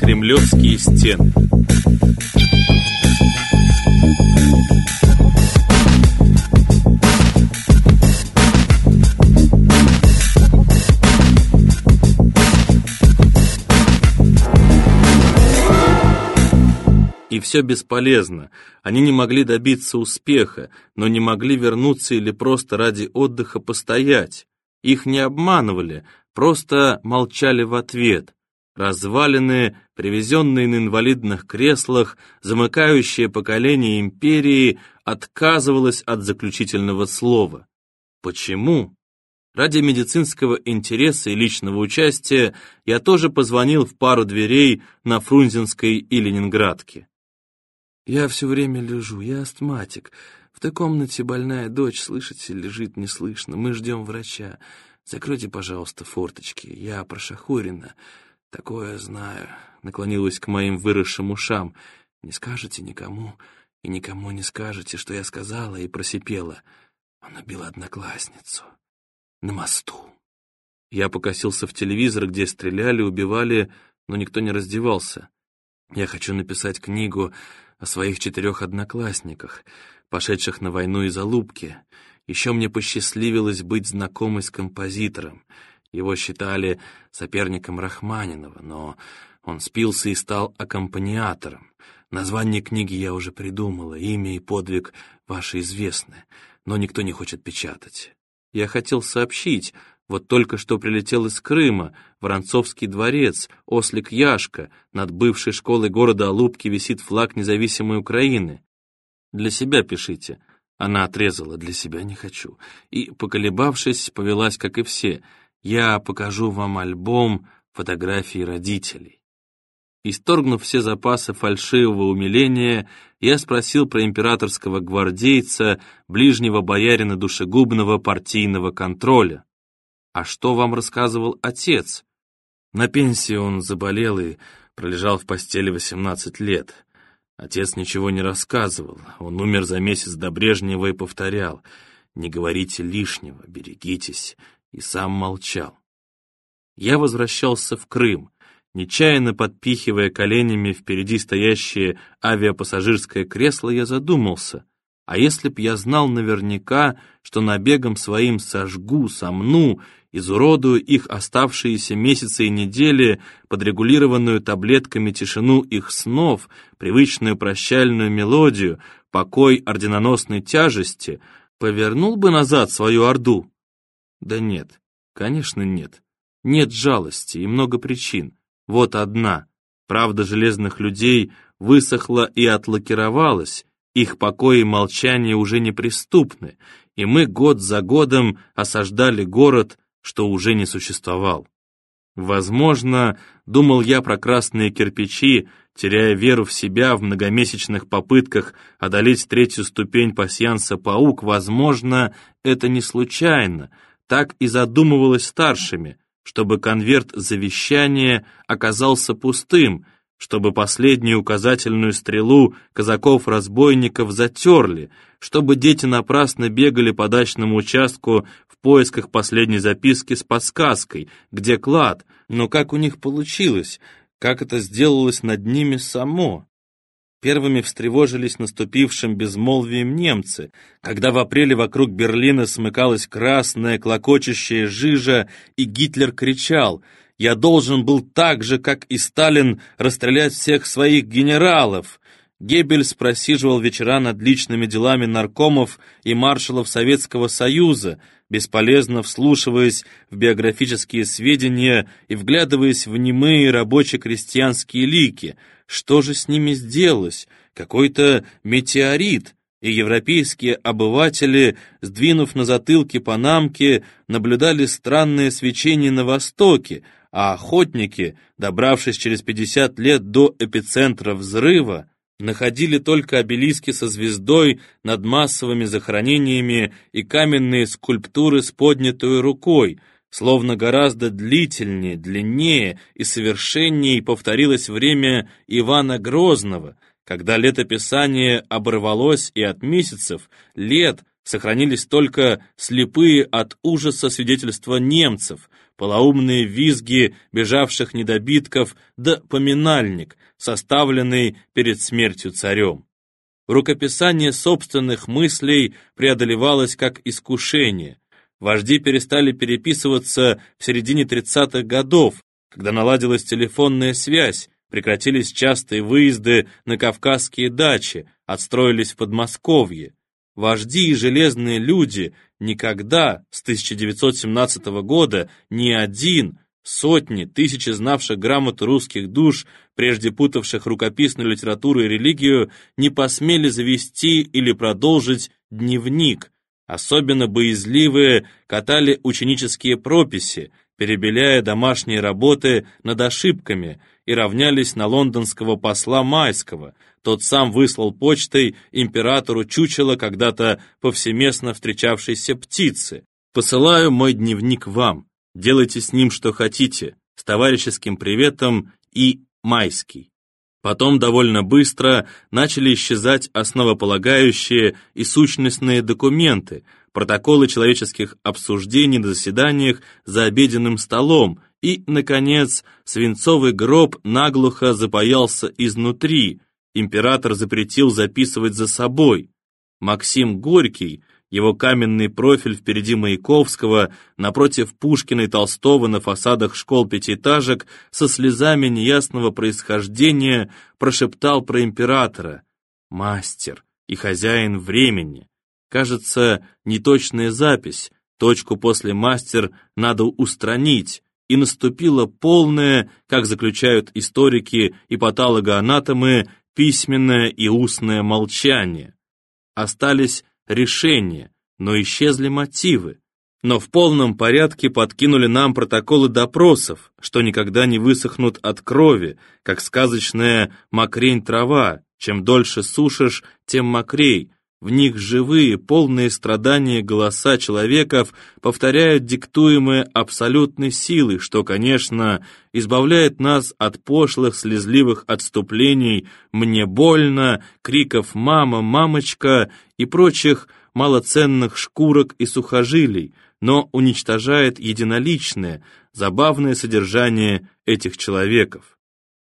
Кремлевские стены. И все бесполезно. Они не могли добиться успеха, но не могли вернуться или просто ради отдыха постоять. Их не обманывали, просто молчали в ответ. Развалины, привезенные на инвалидных креслах, замыкающее поколение империи отказывалось от заключительного слова. Почему? Ради медицинского интереса и личного участия я тоже позвонил в пару дверей на Фрунзенской и Ленинградке. Я все время лежу, я астматик. В той комнате больная дочь, слышите, лежит неслышно. Мы ждем врача. Закройте, пожалуйста, форточки. Я прошахурена. Такое знаю. Наклонилась к моим выросшим ушам. Не скажете никому, и никому не скажете, что я сказала и просипела. Он убил одноклассницу. На мосту. Я покосился в телевизор, где стреляли, убивали, но никто не раздевался. Я хочу написать книгу о своих четырех одноклассниках, пошедших на войну из Алубки. Еще мне посчастливилось быть знакомой с композитором. Его считали соперником Рахманинова, но он спился и стал аккомпаниатором. Название книги я уже придумала, имя и подвиг ваши известны, но никто не хочет печатать. Я хотел сообщить, вот только что прилетел из Крыма, Воронцовский дворец, ослик Яшка, над бывшей школой города Алубки висит флаг независимой Украины. Для себя пишите. Она отрезала, для себя не хочу. И, поколебавшись, повелась, как и все. Я покажу вам альбом фотографий родителей. Исторгнув все запасы фальшивого умиления, я спросил про императорского гвардейца, ближнего боярина душегубного партийного контроля. «А что вам рассказывал отец?» На пенсии он заболел и пролежал в постели 18 лет. Отец ничего не рассказывал. Он умер за месяц до Брежнева и повторял «Не говорите лишнего, берегитесь», и сам молчал. Я возвращался в Крым, нечаянно подпихивая коленями впереди стоящее авиапассажирское кресло, я задумался, а если б я знал наверняка, что набегом своим сожгу, сомну изуродую их оставшиеся месяцы и недели, подрегулированную таблетками тишину их снов, привычную прощальную мелодию, покой орденоносной тяжести, повернул бы назад свою орду? Да нет, конечно нет. Нет жалости и много причин. Вот одна. Правда железных людей высохла и отлакировалась, их покой и молчание уже неприступны, и мы год за годом осаждали город, что уже не существовал. Возможно, думал я про красные кирпичи, теряя веру в себя в многомесячных попытках одолеть третью ступень пасьянса паук, возможно, это не случайно, так и задумывалось старшими, чтобы конверт завещания оказался пустым, чтобы последнюю указательную стрелу казаков-разбойников затерли, чтобы дети напрасно бегали по дачному участку в поисках последней записки с подсказкой, где клад, но как у них получилось, как это сделалось над ними само. Первыми встревожились наступившим безмолвием немцы, когда в апреле вокруг Берлина смыкалась красная клокочущая жижа, и Гитлер кричал — я должен был так же, как и Сталин, расстрелять всех своих генералов. Геббельс просиживал вечера над личными делами наркомов и маршалов Советского Союза, бесполезно вслушиваясь в биографические сведения и вглядываясь в немые рабоче-крестьянские лики. Что же с ними сделалось? Какой-то метеорит — и европейские обыватели, сдвинув на затылке панамки, наблюдали странное свечение на востоке, а охотники, добравшись через 50 лет до эпицентра взрыва, находили только обелиски со звездой над массовыми захоронениями и каменные скульптуры с поднятой рукой, словно гораздо длительнее, длиннее и совершеннее повторилось время Ивана Грозного, когда летописание оборвалось и от месяцев, лет, сохранились только слепые от ужаса свидетельства немцев, полоумные визги бежавших недобитков да поминальник, составленный перед смертью царем. Рукописание собственных мыслей преодолевалось как искушение. Вожди перестали переписываться в середине 30-х годов, когда наладилась телефонная связь, прекратились частые выезды на кавказские дачи, отстроились в Подмосковье. Вожди и железные люди никогда с 1917 года ни один, сотни, тысячи знавших грамоту русских душ, прежде путавших рукописную литературу и религию, не посмели завести или продолжить дневник. Особенно боязливые катали ученические прописи, перебеляя домашние работы над ошибками и равнялись на лондонского посла Майского. Тот сам выслал почтой императору чучело когда-то повсеместно встречавшейся птицы. «Посылаю мой дневник вам. Делайте с ним что хотите. С товарищеским приветом и Майский». Потом довольно быстро начали исчезать основополагающие и сущностные документы, протоколы человеческих обсуждений на заседаниях за обеденным столом, и, наконец, свинцовый гроб наглухо запаялся изнутри, император запретил записывать за собой. Максим Горький, его каменный профиль впереди Маяковского, напротив Пушкина и Толстого на фасадах школ-пятиэтажек, со слезами неясного происхождения прошептал про императора «Мастер и хозяин времени». Кажется, неточная запись, точку после «мастер» надо устранить, и наступило полное, как заключают историки и патологоанатомы, письменное и устное молчание. Остались решения, но исчезли мотивы. Но в полном порядке подкинули нам протоколы допросов, что никогда не высохнут от крови, как сказочная мокрень трава, чем дольше сушишь, тем мокрей, в них живые, полные страдания голоса человеков повторяют диктуемые абсолютной силой, что, конечно, избавляет нас от пошлых, слезливых отступлений «мне больно», криков «мама», «мамочка» и прочих малоценных шкурок и сухожилий, но уничтожает единоличное, забавное содержание этих человеков.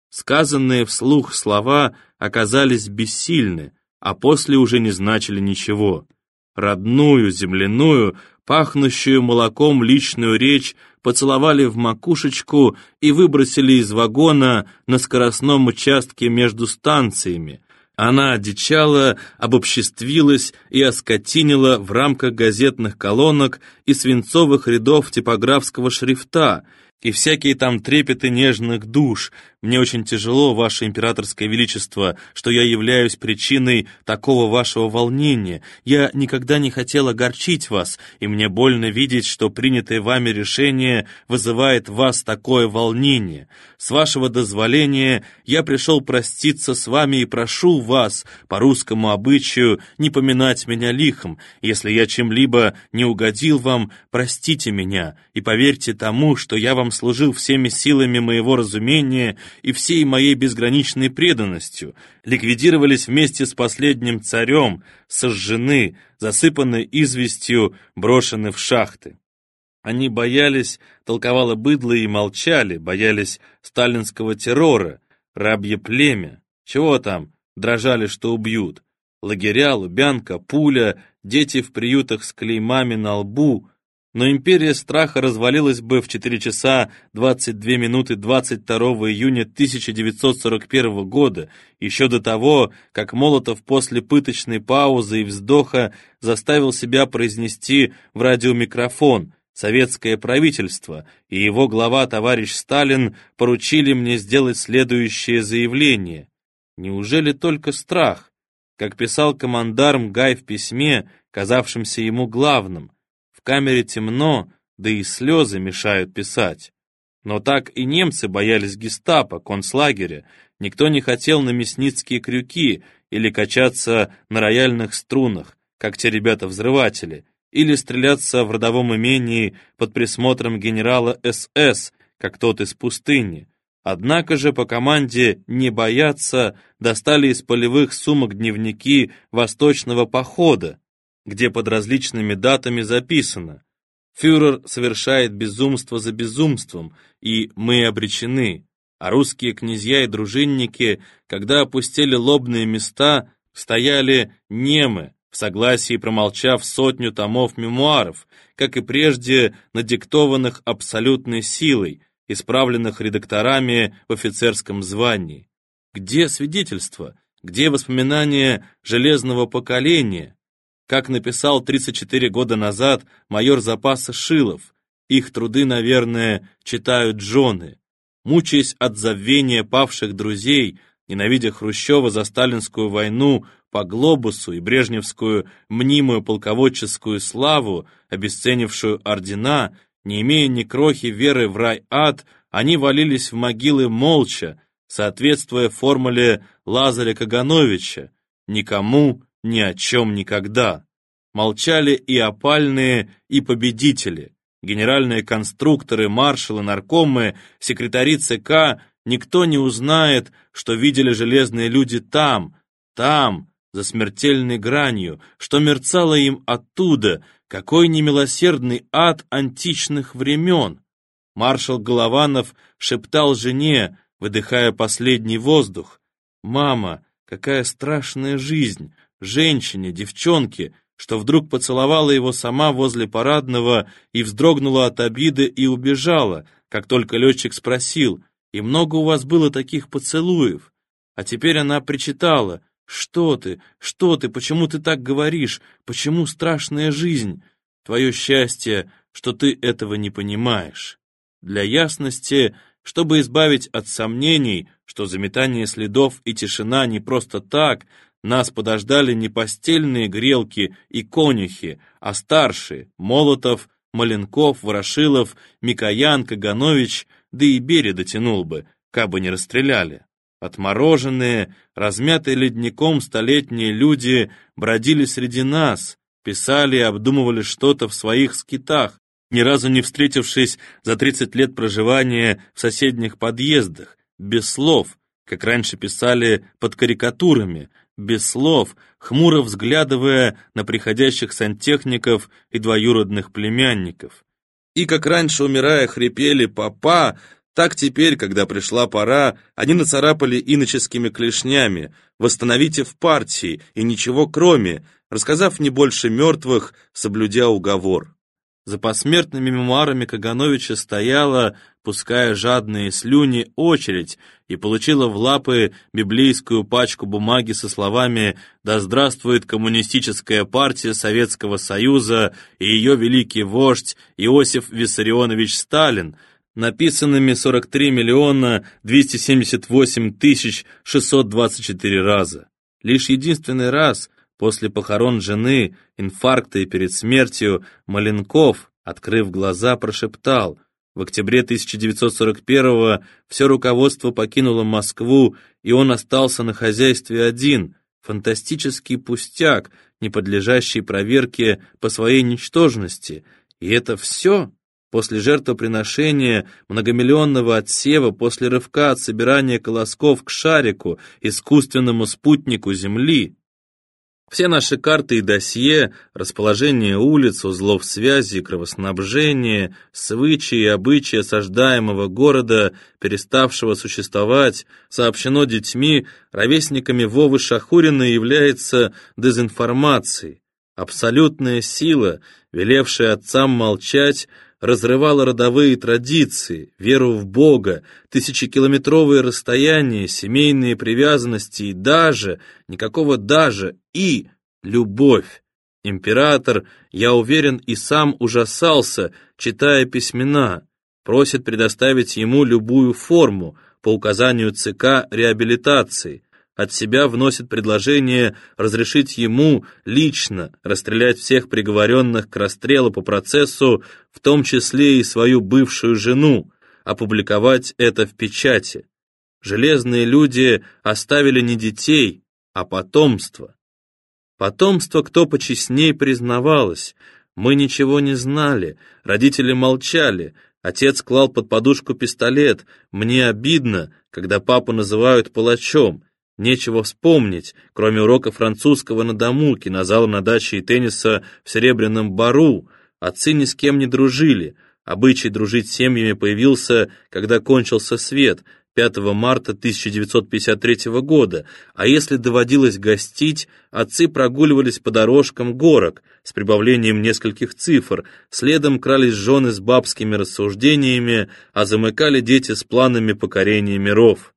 Сказанные вслух слова оказались бессильны, а после уже не значили ничего. Родную, земляную, пахнущую молоком личную речь поцеловали в макушечку и выбросили из вагона на скоростном участке между станциями. Она одичала, обобществилась и оскотинила в рамках газетных колонок и свинцовых рядов типографского шрифта, и всякие там трепеты нежных душ. Мне очень тяжело, ваше императорское величество, что я являюсь причиной такого вашего волнения. Я никогда не хотел огорчить вас, и мне больно видеть, что принятое вами решение вызывает вас такое волнение. С вашего дозволения я пришел проститься с вами и прошу вас, по русскому обычаю, не поминать меня лихом. Если я чем-либо не угодил вам, простите меня, и поверьте тому, что я вам служил всеми силами моего разумения и всей моей безграничной преданностью, ликвидировались вместе с последним царем, сожжены, засыпаны известью, брошены в шахты. Они боялись, толковало быдло и молчали, боялись сталинского террора, рабье племя. Чего там, дрожали, что убьют. Лагеря, Лубянка, пуля, дети в приютах с клеймами на лбу, но империя страха развалилась бы в 4 часа 22 минуты 22 июня 1941 года, еще до того, как Молотов после пыточной паузы и вздоха заставил себя произнести в радиомикрофон «Советское правительство» и его глава товарищ Сталин поручили мне сделать следующее заявление. Неужели только страх? Как писал командарм Гай в письме, казавшемся ему главным, камере темно, да и слезы мешают писать. Но так и немцы боялись гестапо, концлагеря, никто не хотел на мясницкие крюки или качаться на рояльных струнах, как те ребята-взрыватели, или стреляться в родовом имении под присмотром генерала СС, как тот из пустыни. Однако же по команде «не бояться» достали из полевых сумок дневники восточного похода, где под различными датами записано Фюрер совершает безумство за безумством, и мы обречены. А русские князья и дружинники, когда опустили лобные места, стояли немы, согласии промолчав сотню томов мемуаров, как и прежде надиктованных абсолютной силой, исправленных редакторами в офицерском звании. Где свидетельства? Где воспоминания железного поколения? Как написал 34 года назад майор запаса Шилов, их труды, наверное, читают жены. Мучаясь от забвения павших друзей, ненавидя Хрущева за сталинскую войну, по глобусу и брежневскую мнимую полководческую славу, обесценившую ордена, не имея ни крохи веры в рай-ад, они валились в могилы молча, соответствуя формуле Лазаря Кагановича «никому, ни о чем никогда». Молчали и опальные, и победители, генеральные конструкторы, маршалы, наркомы, секретари ЦК, никто не узнает, что видели железные люди там, там, за смертельной гранью, что мерцало им оттуда, какой немилосердный ад античных времен. Маршал Голованов шептал жене, выдыхая последний воздух. «Мама, какая страшная жизнь! Женщине, девчонке!» что вдруг поцеловала его сама возле парадного и вздрогнула от обиды и убежала, как только летчик спросил, «И много у вас было таких поцелуев?» А теперь она причитала, «Что ты? Что ты? Почему ты так говоришь? Почему страшная жизнь? Твое счастье, что ты этого не понимаешь». Для ясности, чтобы избавить от сомнений, что заметание следов и тишина не просто так, нас подождали не постельные грелки и конюхи, а старшие — Молотов, Маленков, Ворошилов, Микоян, Каганович, да и Берия дотянул бы, кабы не расстреляли. Отмороженные, размятые ледником столетние люди бродили среди нас, писали и обдумывали что-то в своих скитах, ни разу не встретившись за 30 лет проживания в соседних подъездах, без слов, как раньше писали под карикатурами, без слов, хмуро взглядывая на приходящих сантехников и двоюродных племянников. И как раньше, умирая, хрипели «папа», так теперь, когда пришла пора, они нацарапали иноческими клешнями «Восстановите в партии» и ничего кроме, рассказав не больше мертвых, соблюдя уговор. За посмертными мемуарами Кагановича стояла, пуская жадные слюни, очередь и получила в лапы библейскую пачку бумаги со словами «Да здравствует коммунистическая партия Советского Союза и ее великий вождь Иосиф Виссарионович Сталин», написанными 43 миллиона 278 тысяч 624 раза. Лишь единственный раз после похорон жены, инфаркта и перед смертью Маленков, открыв глаза, прошептал в октябре 1941-го все руководство покинуло Москву, и он остался на хозяйстве один, фантастический пустяк, не подлежащий проверке по своей ничтожности. И это все? После жертвоприношения многомиллионного отсева, после рывка от собирания колосков к шарику, искусственному спутнику Земли. Все наши карты и досье, расположение улиц, узлов связи, кровоснабжение, свычи и обычаи осаждаемого города, переставшего существовать, сообщено детьми, ровесниками Вовы Шахурина является дезинформацией. Абсолютная сила, велевшая отцам молчать, разрывала родовые традиции, веру в Бога, тысячекилометровые расстояния, семейные привязанности и даже, никакого даже, и любовь. Император, я уверен, и сам ужасался, читая письмена, просит предоставить ему любую форму по указанию ЦК реабилитации, от себя вносит предложение разрешить ему лично расстрелять всех приговоренных к расстрелу по процессу, в том числе и свою бывшую жену, опубликовать это в печати. Железные люди оставили не детей, а потомство. Потомство кто почестней признавалось. Мы ничего не знали, родители молчали, отец клал под подушку пистолет. Мне обидно, когда папу называют палачом. Нечего вспомнить, кроме урока французского на дому, кинозала на даче и тенниса в Серебряном Бару. отцы ни с кем не дружили. Обычай дружить семьями появился, когда кончился свет, 5 марта 1953 года, а если доводилось гостить, отцы прогуливались по дорожкам горок с прибавлением нескольких цифр, следом крались жены с бабскими рассуждениями, а замыкали дети с планами покорения миров.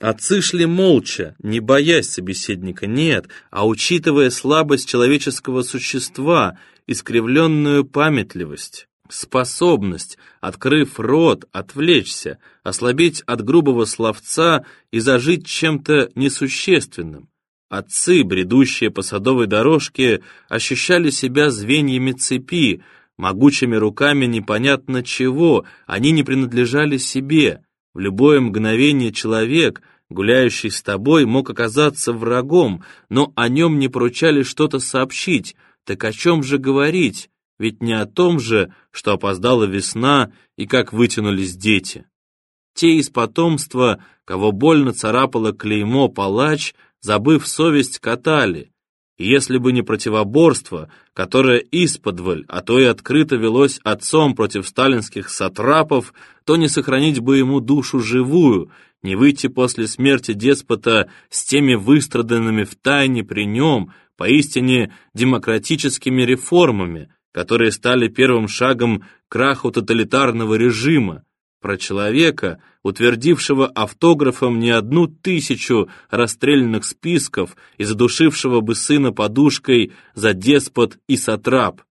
Отцы шли молча, не боясь собеседника, нет, а учитывая слабость человеческого существа, искривленную памятливость способность, открыв рот, отвлечься, ослабить от грубого словца и зажить чем-то несущественным. Отцы, бредущие по садовой дорожке, ощущали себя звеньями цепи, могучими руками непонятно чего, они не принадлежали себе. В любое мгновение человек, гуляющий с тобой, мог оказаться врагом, но о нем не поручали что-то сообщить, так о чем же говорить? Ведь не о том же, что опоздала весна и как вытянулись дети. Те из потомства, кого больно царапало клеймо палач, забыв совесть, катали. Если бы не противоборство, которое исподволь, а то и открыто велось отцом против сталинских сатрапов, то не сохранить бы ему душу живую, не выйти после смерти деспота с теми выстраданными в тайне при нем, поистине демократическими реформами, которые стали первым шагом к краху тоталитарного режима, про человека, утвердившего автографом не одну тысячу расстрелянных списков и задушившего бы сына подушкой за деспот и сатрап.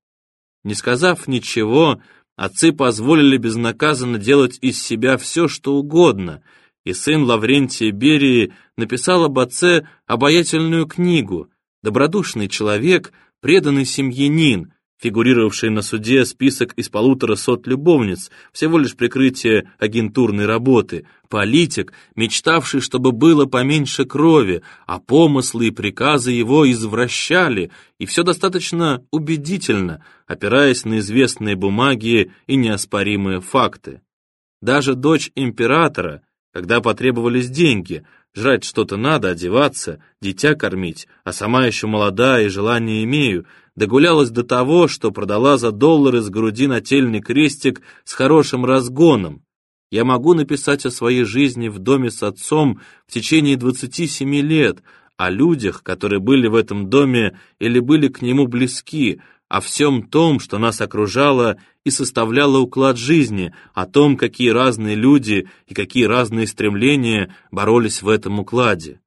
Не сказав ничего, отцы позволили безнаказанно делать из себя все, что угодно, и сын Лаврентия Берии написал об отце обаятельную книгу «Добродушный человек, преданный семьянин», фигурировавший на суде список из полутора сот любовниц, всего лишь прикрытие агентурной работы, политик, мечтавший, чтобы было поменьше крови, а помыслы и приказы его извращали, и все достаточно убедительно, опираясь на известные бумаги и неоспоримые факты. Даже дочь императора, когда потребовались деньги, жрать что-то надо, одеваться, дитя кормить, а сама еще молода и желание имею, догулялась до того, что продала за доллары с груди нательный крестик с хорошим разгоном. Я могу написать о своей жизни в доме с отцом в течение 27 лет, о людях, которые были в этом доме или были к нему близки, о всем том, что нас окружало и составляло уклад жизни, о том, какие разные люди и какие разные стремления боролись в этом укладе.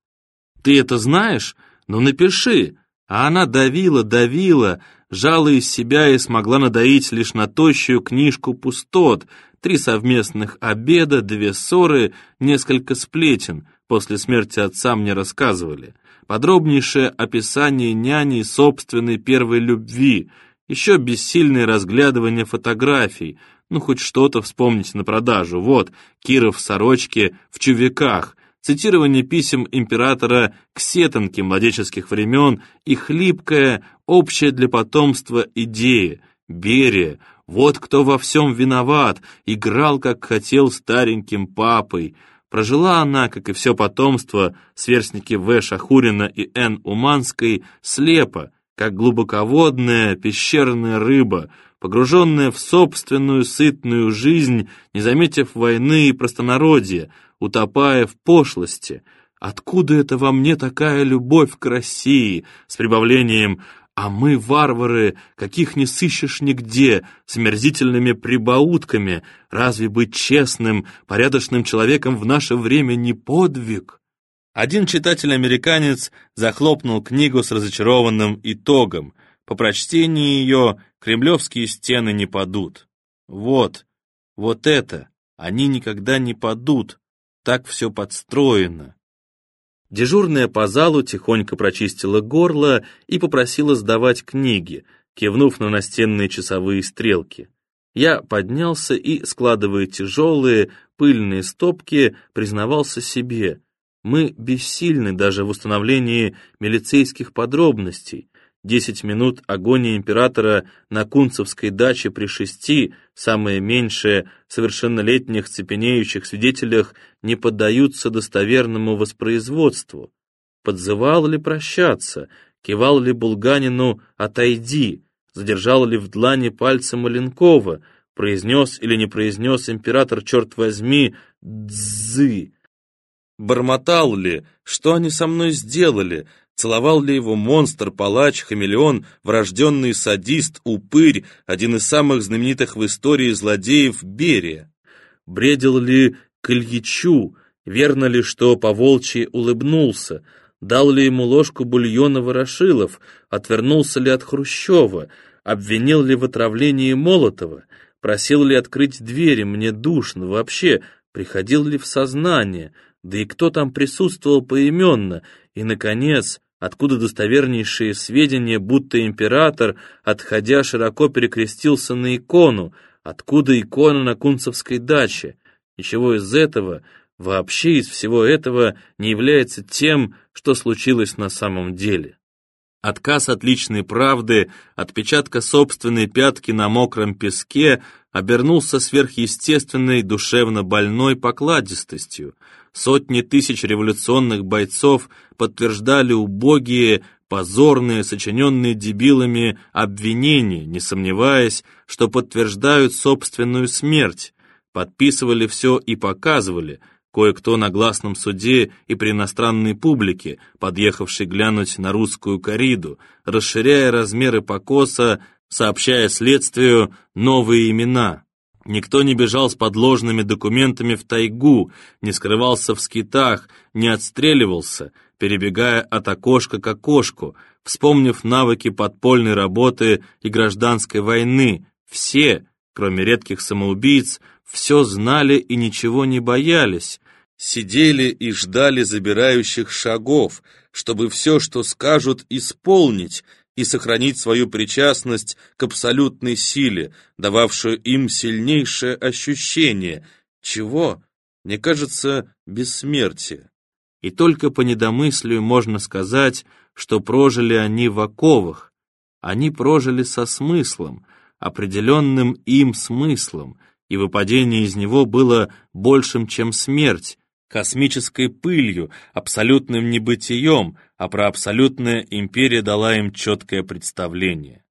Ты это знаешь? Ну напиши, а она давила, давила, жала из себя и смогла надоить лишь на тощую книжку пустот, три совместных обеда, две ссоры, несколько сплетен, после смерти отца мне рассказывали, подробнейшее описание няни собственной первой любви, еще бессильное разглядывание фотографий, ну хоть что-то вспомнить на продажу, вот, Киров в сорочке, в чувиках, цитирование писем императора к сетанке младенческих времен и хлипкая, общая для потомства идея, Берия, вот кто во всем виноват, играл, как хотел, стареньким папой. Прожила она, как и все потомство, сверстники В. Шахурина и Н. Уманской, слепо, как глубоководная пещерная рыба, погруженная в собственную сытную жизнь, не заметив войны и простонародья, утопая в пошлости. Откуда это во мне такая любовь к России с прибавлением «А мы, варвары, каких не сыщешь нигде, с мерзительными прибаутками, разве быть честным, порядочным человеком в наше время не подвиг?» Один читатель-американец захлопнул книгу с разочарованным итогом. По прочтении ее кремлевские стены не падут. Вот, вот это, они никогда не падут, так все подстроено. Дежурная по залу тихонько прочистила горло и попросила сдавать книги, кивнув на настенные часовые стрелки. Я поднялся и, складывая тяжелые, пыльные стопки, признавался себе. Мы бессильны даже в установлении милицейских подробностей, Десять минут агонии императора на Кунцевской даче при шести, самое меньшее, совершеннолетних цепенеющих свидетелях, не поддаются достоверному воспроизводству. Подзывал ли прощаться, кивал ли Булганину «отойди», задержал ли в длани пальцы Маленкова, произнес или не произнес император, черт возьми, «дзы». Бормотал ли, что они со мной сделали, целовал ли его монстр, палач, хамелеон, врожденный садист, упырь, один из самых знаменитых в истории злодеев Берия. Бредил ли к Ильичу, верно ли, что по-волчьи улыбнулся, дал ли ему ложку бульона Ворошилов, отвернулся ли от Хрущева, обвинил ли в отравлении Молотова, просил ли открыть двери, мне душно, вообще, приходил ли в сознание, да и кто там присутствовал поименно, и, наконец, откуда достовернейшие сведения, будто император, отходя, широко перекрестился на икону, откуда икона на Кунцевской даче. Ничего из этого, вообще из всего этого не является тем, что случилось на самом деле. Отказ от личной правды, отпечатка собственной пятки на мокром песке обернулся сверхъестественной душевно больной покладистостью. Сотни тысяч революционных бойцов подтверждали убогие, позорные, сочиненные дебилами обвинения, не сомневаясь, что подтверждают собственную смерть, подписывали все и показывали, Кое-кто на гласном суде и при иностранной публике, подъехавший глянуть на русскую кориду, расширяя размеры покоса, сообщая следствию новые имена. Никто не бежал с подложными документами в тайгу, не скрывался в скитах, не отстреливался, перебегая от окошка к окошку, вспомнив навыки подпольной работы и гражданской войны. Все, кроме редких самоубийц, все знали и ничего не боялись, сидели и ждали забирающих шагов, чтобы все, что скажут, исполнить и сохранить свою причастность к абсолютной силе, дававшую им сильнейшее ощущение, чего, мне кажется, бессмертие. И только по недомыслию можно сказать, что прожили они в оковах. Они прожили со смыслом, определенным им смыслом, и выпадение из него было большим, чем смерть, космической пылью, абсолютным небытием, а про абсолютное империя дала им четкое представление.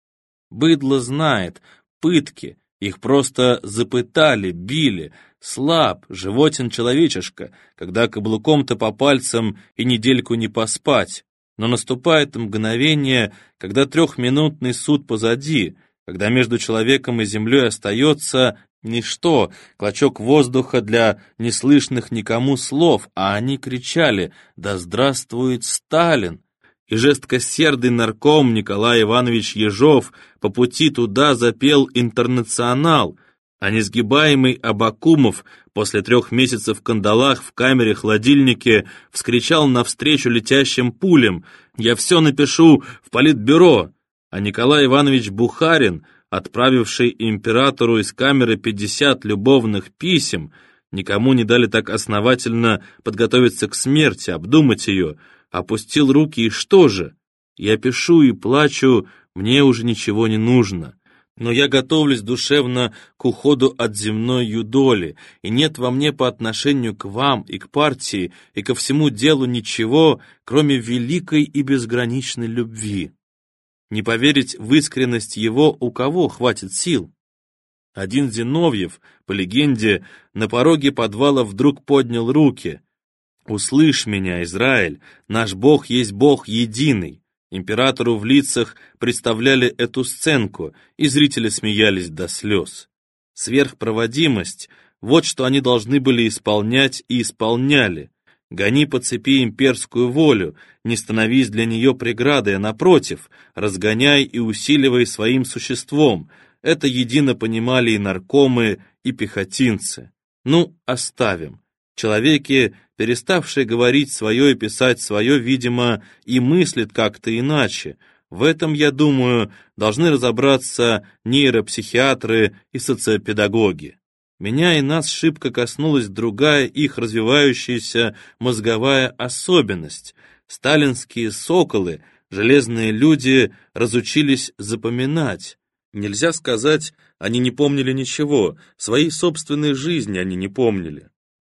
Быдло знает, пытки, их просто запытали, били, слаб, животен человечишка, когда каблуком-то по пальцам и недельку не поспать. Но наступает мгновение, когда трехминутный суд позади, когда между человеком и землей остается Ничто, клочок воздуха для неслышных никому слов, а они кричали «Да здравствует Сталин!» И жесткосердый нарком Николай Иванович Ежов по пути туда запел «Интернационал», а несгибаемый Абакумов после трех месяцев в кандалах в камере-холодильнике вскричал навстречу летящим пулям «Я все напишу в политбюро», а Николай Иванович Бухарин — отправивший императору из камеры 50 любовных писем, никому не дали так основательно подготовиться к смерти, обдумать ее, опустил руки и что же? Я пишу и плачу, мне уже ничего не нужно. Но я готовлюсь душевно к уходу от земной юдоли, и нет во мне по отношению к вам и к партии и ко всему делу ничего, кроме великой и безграничной любви. Не поверить в искренность его у кого хватит сил? Один Зиновьев, по легенде, на пороге подвала вдруг поднял руки. «Услышь меня, Израиль, наш Бог есть Бог единый». Императору в лицах представляли эту сценку, и зрители смеялись до слез. Сверхпроводимость — вот что они должны были исполнять и исполняли. Гони по цепи имперскую волю, не становись для нее преградой, а напротив, разгоняй и усиливай своим существом. Это едино понимали и наркомы, и пехотинцы. Ну, оставим. Человеки, переставшие говорить свое и писать свое, видимо, и мыслят как-то иначе. В этом, я думаю, должны разобраться нейропсихиатры и социопедагоги. Меня и нас шибко коснулась другая их развивающаяся мозговая особенность. Сталинские соколы, железные люди, разучились запоминать. Нельзя сказать, они не помнили ничего, своей собственной жизни они не помнили.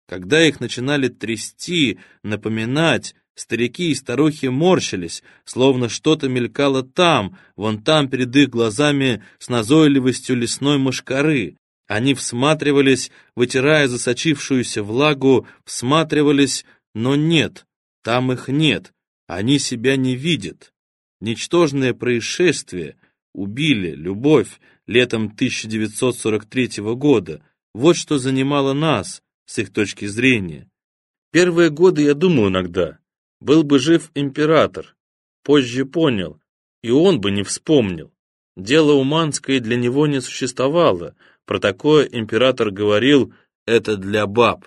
Когда их начинали трясти, напоминать, Старики и старухи морщились, словно что-то мелькало там, вон там перед их глазами с назойливостью лесной мошкары. Они всматривались, вытирая засочившуюся влагу, всматривались, но нет, там их нет, они себя не видят. Ничтожное происшествие, убили, любовь, летом 1943 года, вот что занимало нас, с их точки зрения. Первые годы я думал иногда, был бы жив император. Позже понял, и он бы не вспомнил. Дело Уманское для него не существовало. Про такое император говорил «это для баб».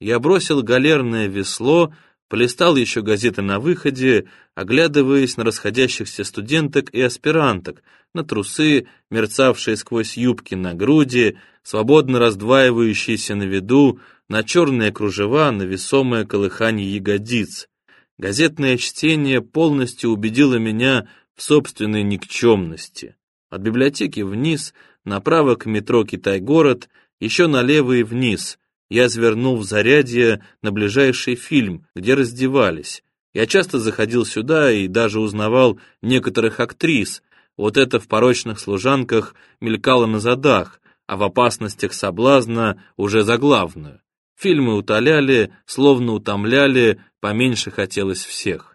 Я бросил галерное весло, полистал еще газеты на выходе, оглядываясь на расходящихся студенток и аспиранток, на трусы, мерцавшие сквозь юбки на груди, свободно раздваивающиеся на виду, на черные кружева, на весомое колыхание ягодиц. Газетное чтение полностью убедило меня в собственной никчемности. От библиотеки вниз, направо к метро Китай-город, еще налево и вниз. Я свернул в зарядье на ближайший фильм, где раздевались. Я часто заходил сюда и даже узнавал некоторых актрис. Вот это в порочных служанках мелькало на задах, а в опасностях соблазна уже заглавную. Фильмы утоляли, словно утомляли, поменьше хотелось всех.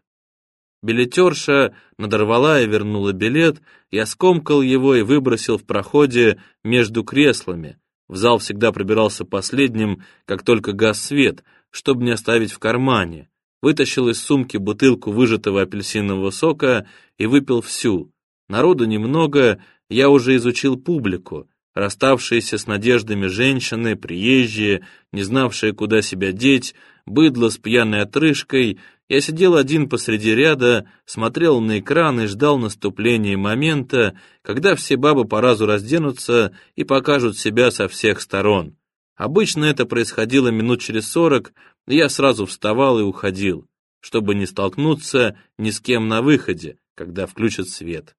Билетерша надорвала и вернула билет, я скомкал его и выбросил в проходе между креслами. В зал всегда пробирался последним, как только гас свет, чтобы не оставить в кармане. Вытащил из сумки бутылку выжатого апельсинового сока и выпил всю. Народу немного, я уже изучил публику, расставшиеся с надеждами женщины, приезжие, не знавшие, куда себя деть, быдло с пьяной отрыжкой, я сидел один посреди ряда, смотрел на экран и ждал наступления момента, когда все бабы по разу разденутся и покажут себя со всех сторон. Обычно это происходило минут через сорок, и я сразу вставал и уходил, чтобы не столкнуться ни с кем на выходе, когда включат свет.